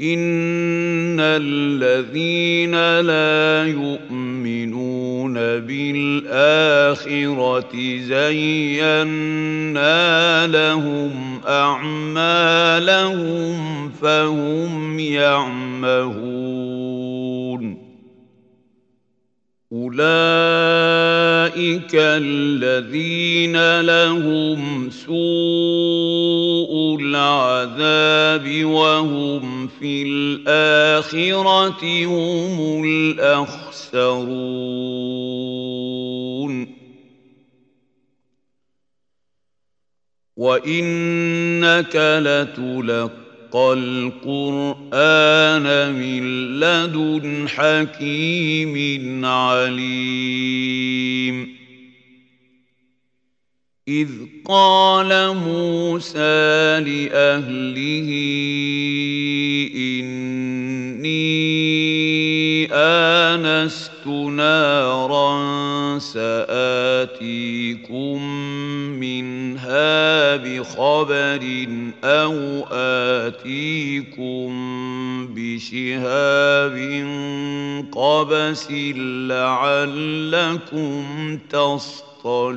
إن الذين لا يؤمنون بالآخرة زينا لهم أعمالهم فهم يعمهون أولئك الذين لهم سوء العذاب وهم في الآخرة هم الأخسرون. وإنك لتلقى القرآن من لدن حكيم عليم. إذ قال موسى لأهله إني آنست نارا سآتيكم بخبر أو آتيكم بشهاب قبس لعلكم تصطلون.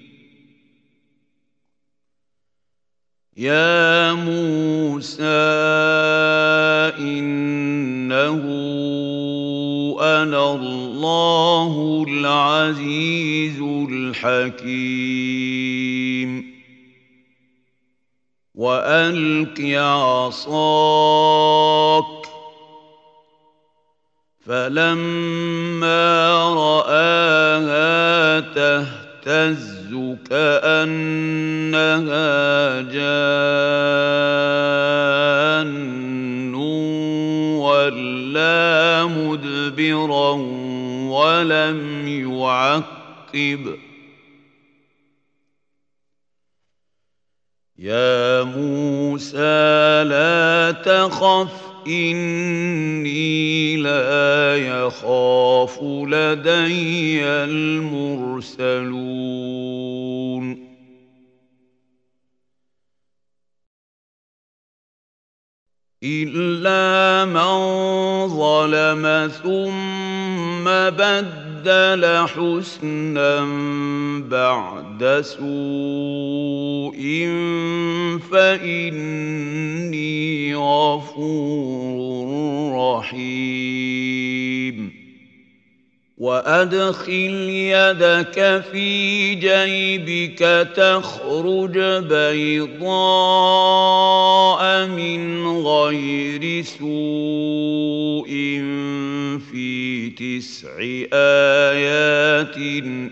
يا موسى إنه أنا الله العزيز الحكيم وألق عصاك فلما رآها تهتز كأنها جان ولا مدبرا ولم يعقب. يا موسى لا تخف إني لا يخاف لدي المرسلون. إلا من ظلم ثم بدل حسنا بعد سوء فإني غفور رحيم وأدخل يدك في جيبك تخرج بيضاء من غير سوء في تسع آيات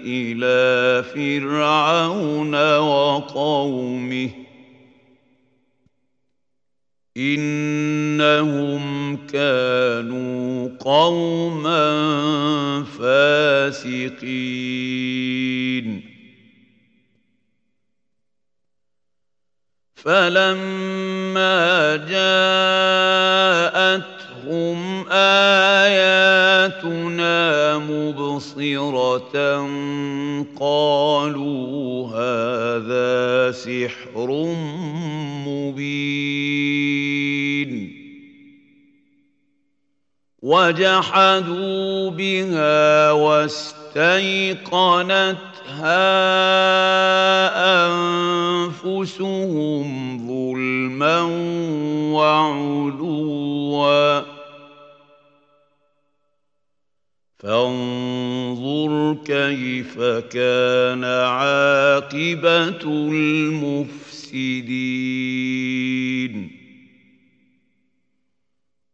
إلى فرعون وقومه إنهم كانوا قوما فاسقين. فلما جاءتهم آياتنا مبصرة قالوا هذا سحر مبين. وجحدوا بها واستيقنتها أنفسهم ظلما وعلوا. فانظر كيف كان عاقبة المفسدين.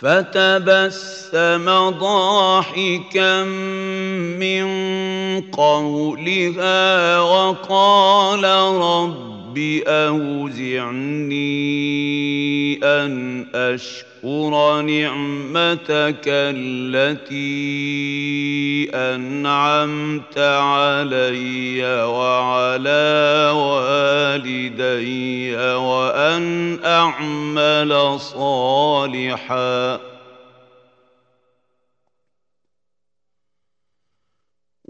فتبسم ضاحكا من قولها وقال رب أوزعني أن أشكر نعمتك التي أنعمت علي وعلى والدي وأن أعمل صالحا.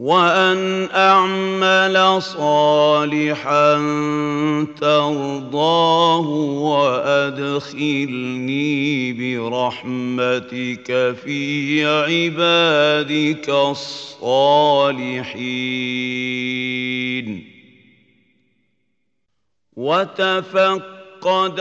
وأن أعمل صالحا ترضاه وأدخلني برحمتك في عبادك الصالحين. وتفقد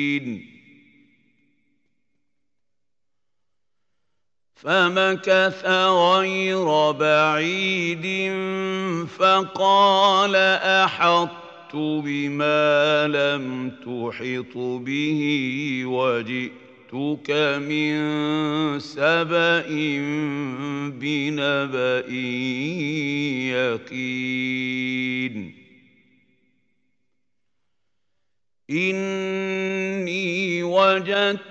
فمكث غير بعيد فقال أحطت بما لم تحط به وجئت جئتك من سبأ بنبأ يقين. إني وجدت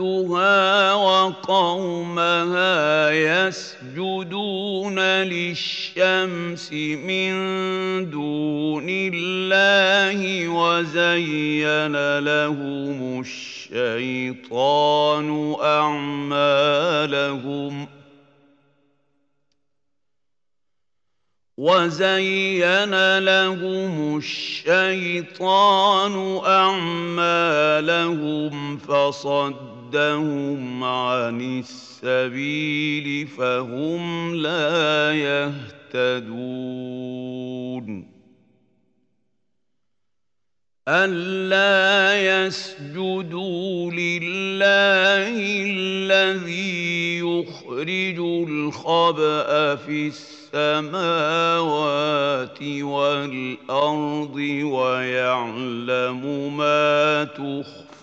وجدتها وقومها يسجدون للشمس من دون الله وزين لهم الشيطان أعمالهم ۖ وزين لهم الشيطان اعمالهم فصدهم عن السبيل فهم لا يهتدون. ألا يسجدوا لله الذي يخرج الخبأ في السماوات والأرض ويعلم ما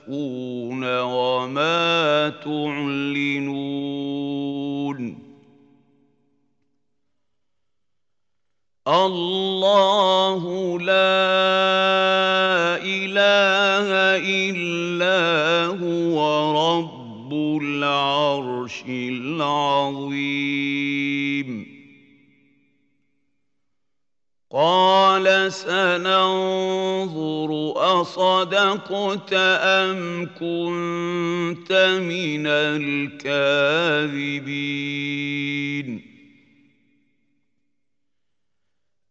تخفون وما تعلنون الله لا إله إلا هو رب العرش العظيم قال سننظر أصدقت أم كنت من الكاذبين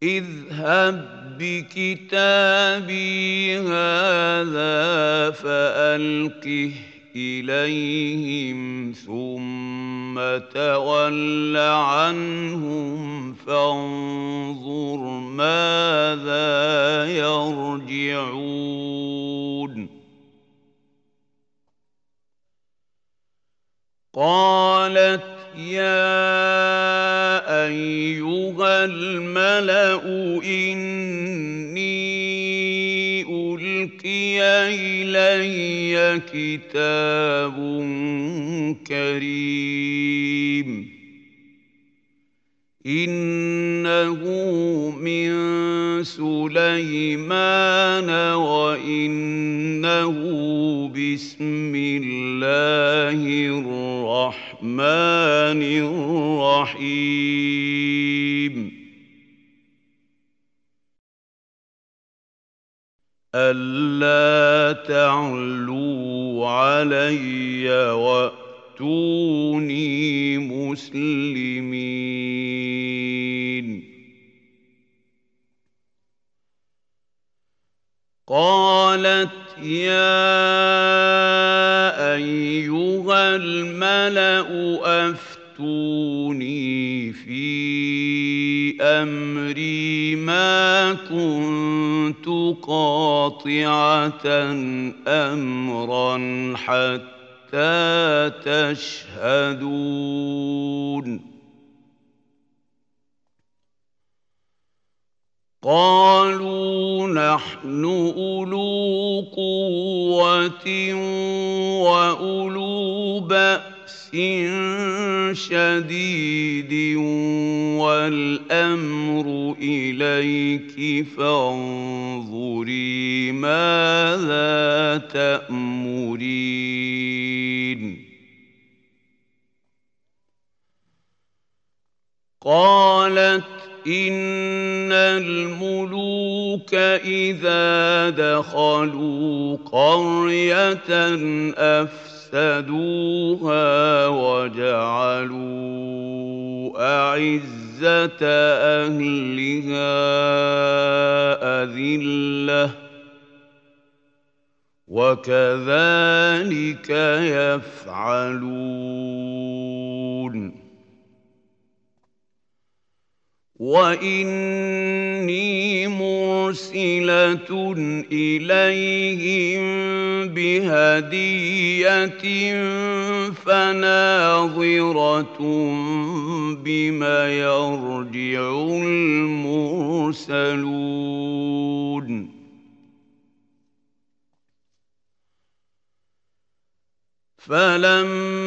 اذهب بكتابي هذا فألقه إليهم ثم تول عنهم فانظر ماذا يرجعون. قالت يا أيها الملأ إني القي الي كتاب كريم إنه من سليمان وإنه بسم الله الرحمن الرحيم ألا تعلوا علي وأتوني مسلمين قالت يا أيها الملأ أفتوني في أمري ما كنت قاطعة أمرا حتى تشهدون. قالوا نحن أولو قوة وأولو بأس. شديد والأمر إليك فانظري ماذا تأمرين قالت إن الملوك إذا دخلوا قرية أفسدوها وجعلوا أعزة أهلها أذلة وكذلك يفعلون واني مرسله اليهم بهديه فناظره بما يرجع المرسلون فلما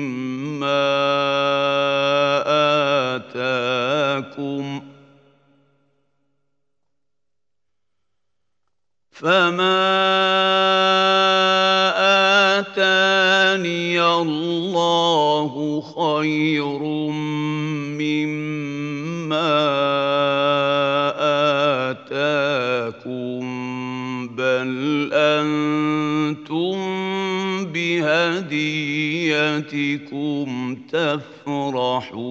فما آتاني الله خير مما آتاكم بل أنتم بهديتكم تفرحون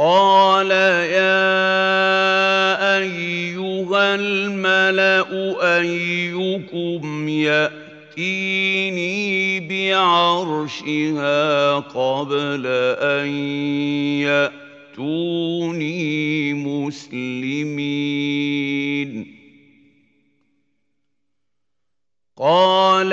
قال يا ايها الملا ايكم ياتيني بعرشها قبل ان ياتوني مسلمين قال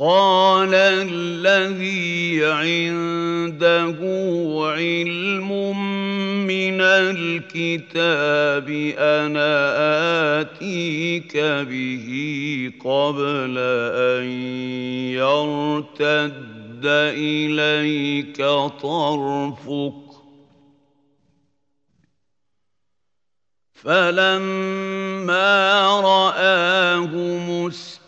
قال الذي عنده علم من الكتاب أنا آتيك به قبل أن يرتد إليك طرفك. فلما رآه مستقيما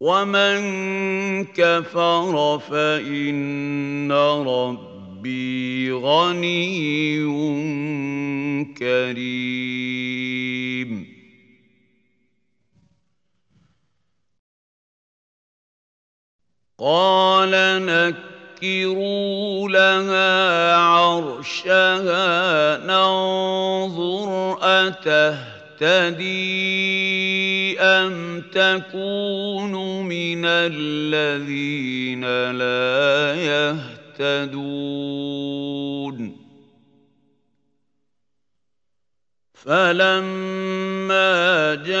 ومن كفر فان ربي غني كريم. قال نكروا لها عرشها ننظر اته تهتدي أم تكون من الذين لا يهتدون؟ فلما جاءت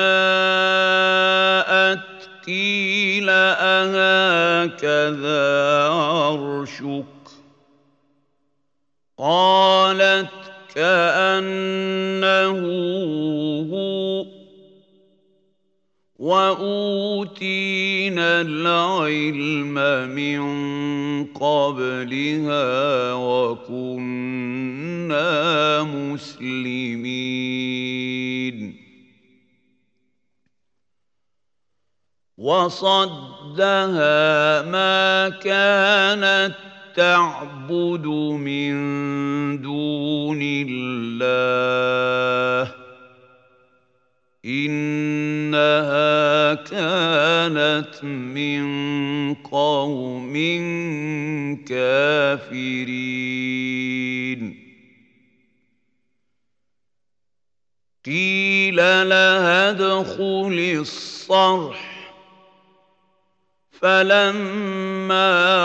قيل أهكذا عرشك؟ قالت كأنه هو وأوتينا العلم من قبلها وكنا مسلمين. وصدها ما كانت تعبد من دون الله. إنها كانت من قوم كافرين. قيل لها ادخل الصرح. فلما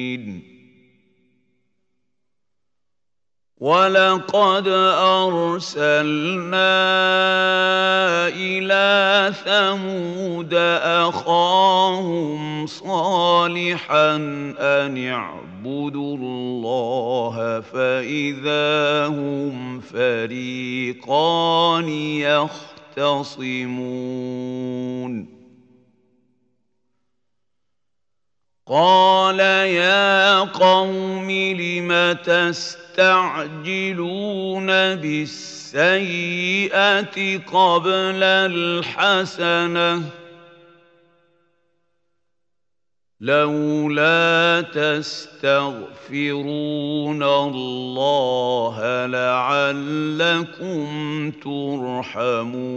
ولقد ارسلنا إلى ثمود اخاهم صالحا ان اعبدوا الله فاذا هم فريقان يختصمون قال يا قوم لم تستعجلون بالسيئة قبل الحسنة لولا تستغفرون الله لعلكم ترحمون.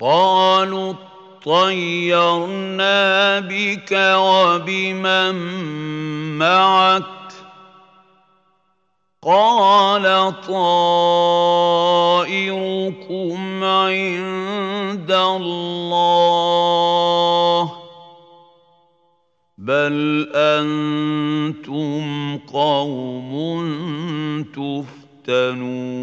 قالوا طيرنا بك وبمن معك قال طائركم عند الله بل أنتم قوم تفتنون.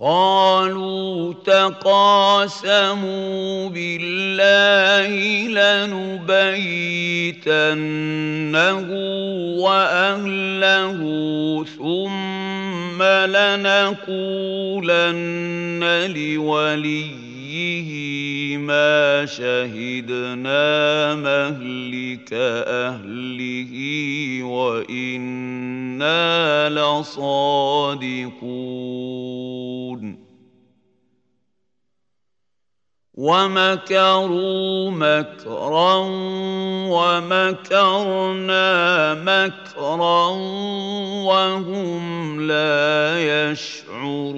قالوا تقاسموا بالله لنبيتنه وأهله ثم لنقولن لوليه. ما شهدنا مهلك أهله وإنا لصادقون. ومكروا مكرا ومكرنا مكرا وهم لا يشعرون.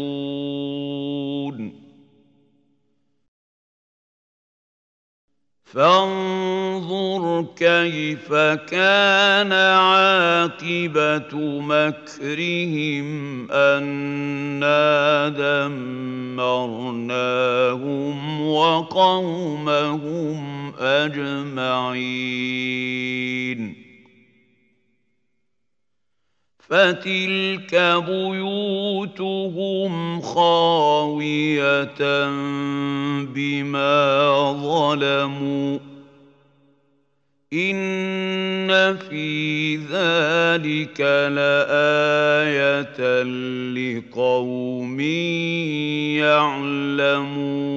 فانظر كيف كان عاقبة مكرهم أنا دمرناهم وقومهم أجمعين. فتلك بيوتهم خاوية بما ظلموا إن في ذلك لآية لقوم يعلمون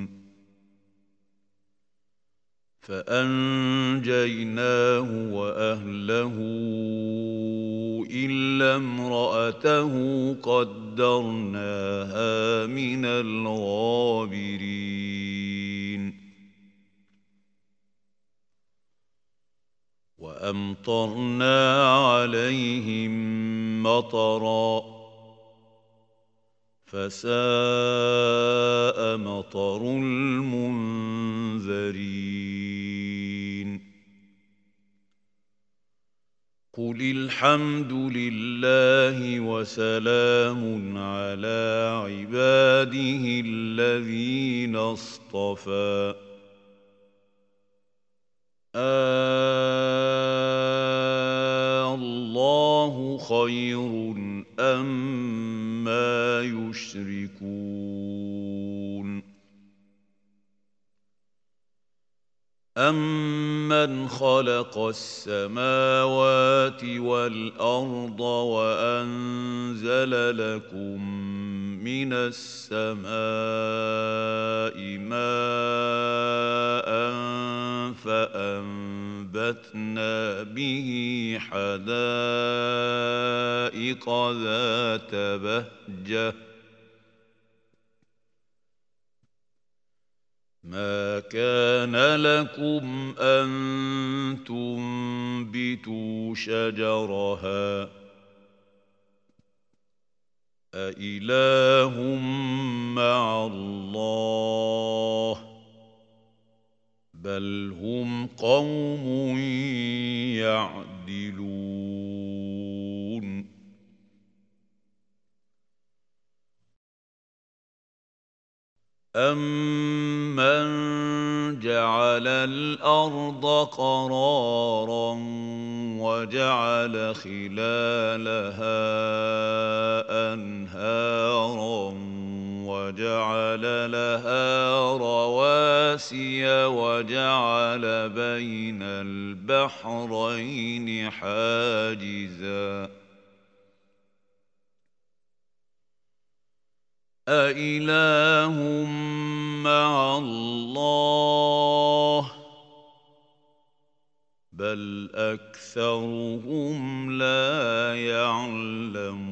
فانجيناه واهله الا امراته قدرناها من الغابرين وامطرنا عليهم مطرا فساء مطر المنذرين. قل الحمد لله وسلام على عباده الذين اصطفى. آه الله خير أما يشركون. أمن خلق السماوات والأرض وأنزل لكم من السماء ماء فأنبتنا به حدائق ذات بهجة ما كان لكم أن تنبتوا شجرها أإله مع الله بل هم قوم يعدلون أمن جعل الأرض قرارا وجعل خلالها أنهارا وجعل لها رواسي وجعل بين البحرين حاجزاً. أإله مع الله بل أكثرهم لا يعلمون.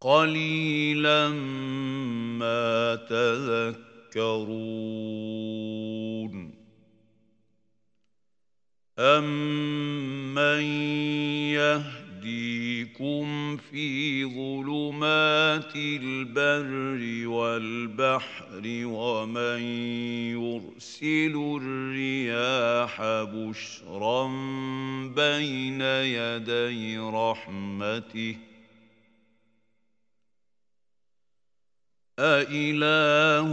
قليلا ما تذكرون. أَمَّن يَهْدِيكُمْ فِي ظُلُمَاتِ الْبَرِّ وَالْبَحْرِ وَمَن يُرْسِلُ الرِّيَاحَ بُشْرًا بَيْنَ يَدَيْ رَحْمَتِهِ أإله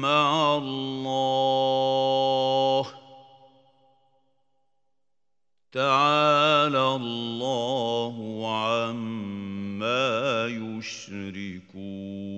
مع الله تعالى الله عما يشركون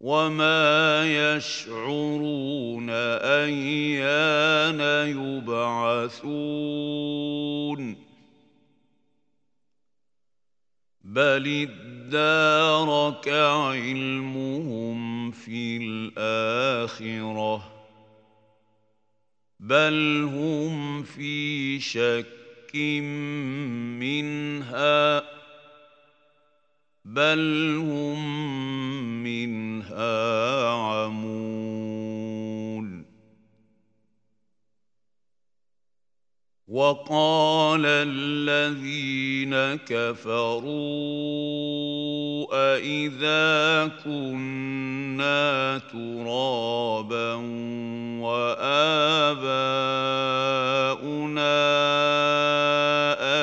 وَمَا يَشْعُرُونَ أَيَّانَ يُبْعَثُونَ بَلِ ادَّارَكَ عِلْمُهُمْ فِي الْآخِرَةِ بَلْ هُمْ فِي شَكٍّ مِّنْهَا بَلْ هُم مِّنْهَا عَمُونَ وَقَالَ الَّذِينَ كَفَرُوا أَإِذَا كُنَّا تُرَابًا وَآبَاؤُنَا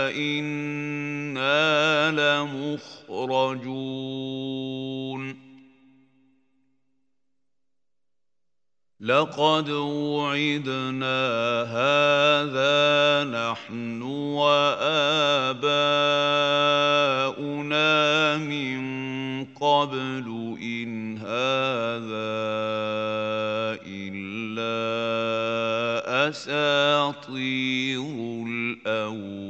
أَإِنَّا لَمُخْرَجُونَ لَقَدْ وُعِدْنَا هَٰذَا نَحْنُ وَآبَاؤُنَا مِن قَبْلُ إِنْ هَٰذَا إِلَّا أَسَاطِيرُ الْأَوَّلِينَ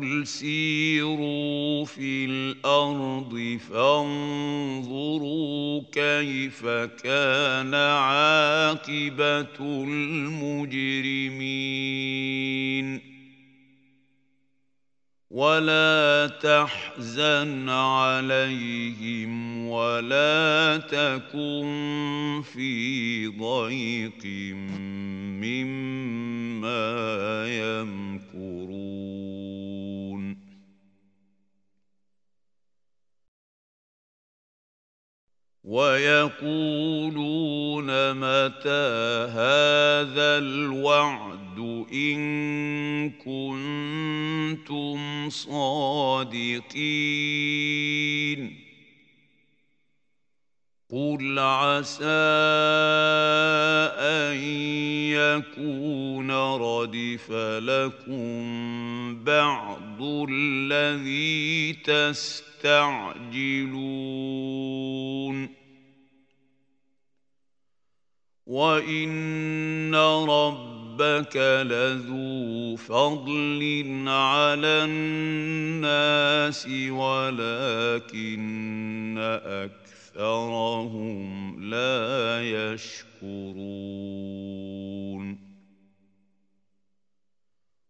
قُلْ سِيرُوا فِي الْأَرْضِ فَانظُرُوا كَيْفَ كَانَ عَاقِبَةُ الْمُجْرِمِينَ وَلَا تَحْزَنْ عَلَيْهِمْ وَلَا تَكُن فِي ضَيْقٍ مِّمَّا يَمْكُرُونَ وَيَقُولُونَ مَتَىٰ هَٰذَا الْوَعْدُ إِن كُنتُمْ صَادِقِينَ؟ قُلْ عَسَىٰ أَن يَكُونَ رَدِفَ لَكُم بَعْضُ الَّذِي تَسْتَعْجِلُونَ. وَإِنَّ رَبَّكَ لَذُو فَضْلٍ عَلَى النَّاسِ وَلَٰكِنَّ أَكْثَرَهُمْ لَا يَشْكُرُونَ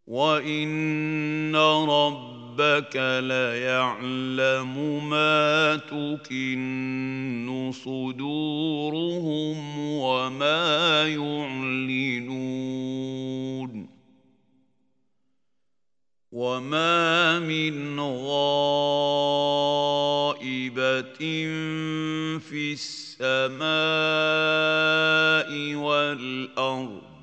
وَإِنَّ رَبَّكَ لَيَعْلَمُ مَا تُكِنُّ صُدُورُهُمْ وَمَا يُعْلِنُونَ وَمَا مِنْ غَائِبَةٍ فِي السَّمَاءِ وَالْأَرْضِ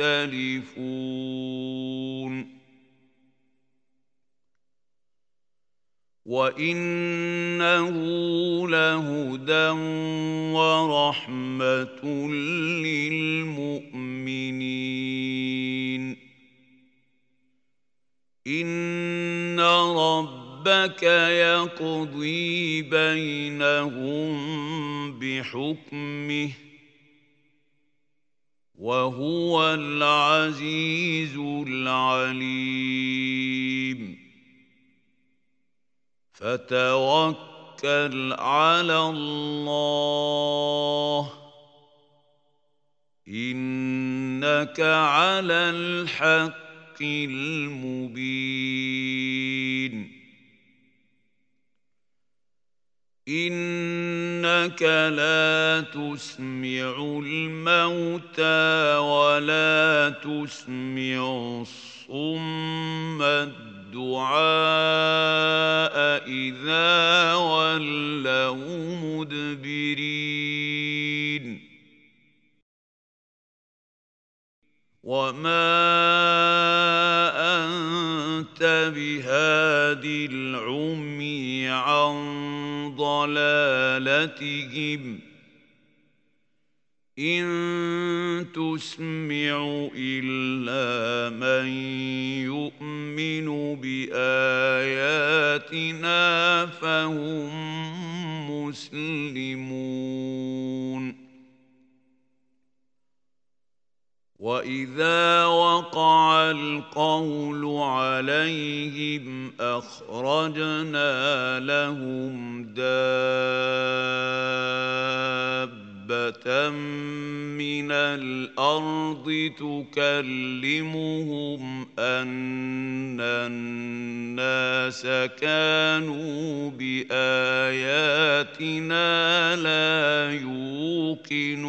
يختلفون وإنه لهدى ورحمة للمؤمنين. إن ربك يقضي بينهم بحكمه. وهو العزيز العليم. فتوكل على الله. إنك على الحق المبين. انك لا تسمع الموتى ولا تسمع الصم الدعاء اذا ولوا مدبرين وما بهاد العمي عن ضلالتهم. إن تسمع إلا من يؤمن بآياتنا فهم مسلمون. واذا وقع القول عليهم اخرجنا لهم دابه من الأرض تكلمهم ان الناس كانوا باياتنا لا يوقنون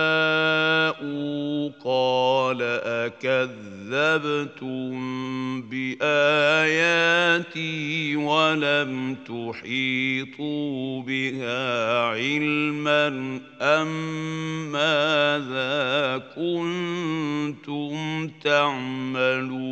قال أكذبتم بآياتي ولم تحيطوا بها علما أم ماذا كنتم تعملون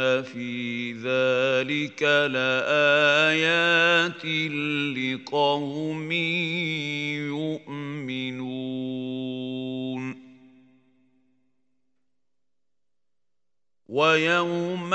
ان في ذلك لايات لقوم يؤمنون ويوم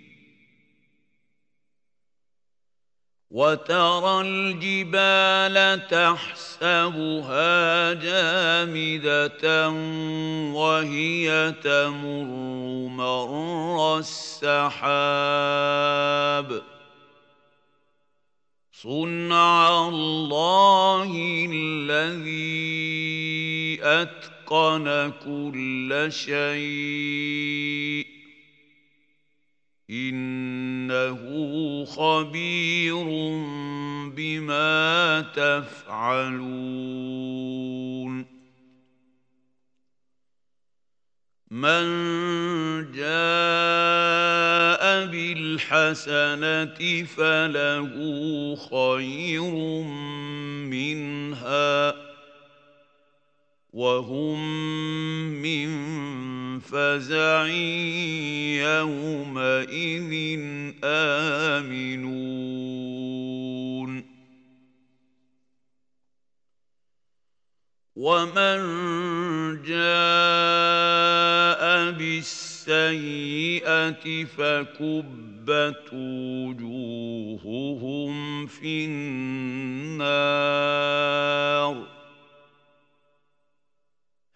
وترى الجبال تحسبها جامدة وهي تمر مر السحاب. صنع الله الذي واتقن كل شيء. إنه خبير بما تفعلون. من جاء بالحسنة فله خير منها وهم من فزع يومئذ آمنون. ومن جاء بالسيئة فكبت وجوههم في النار.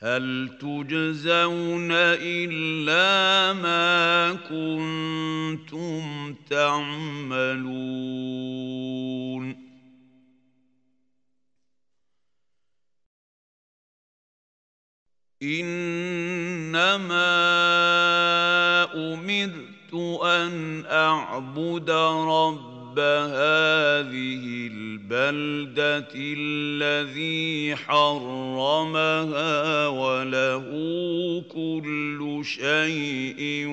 هل تجزون إلا ما كنتم تعملون؟ إنما أمرت أن أعبد ربي رب هذه البلدة الذي حرمها وله كل شيء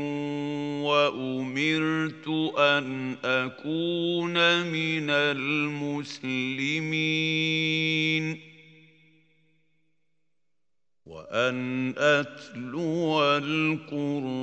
وأمرت أن أكون من المسلمين. وأن أتلو القرآن.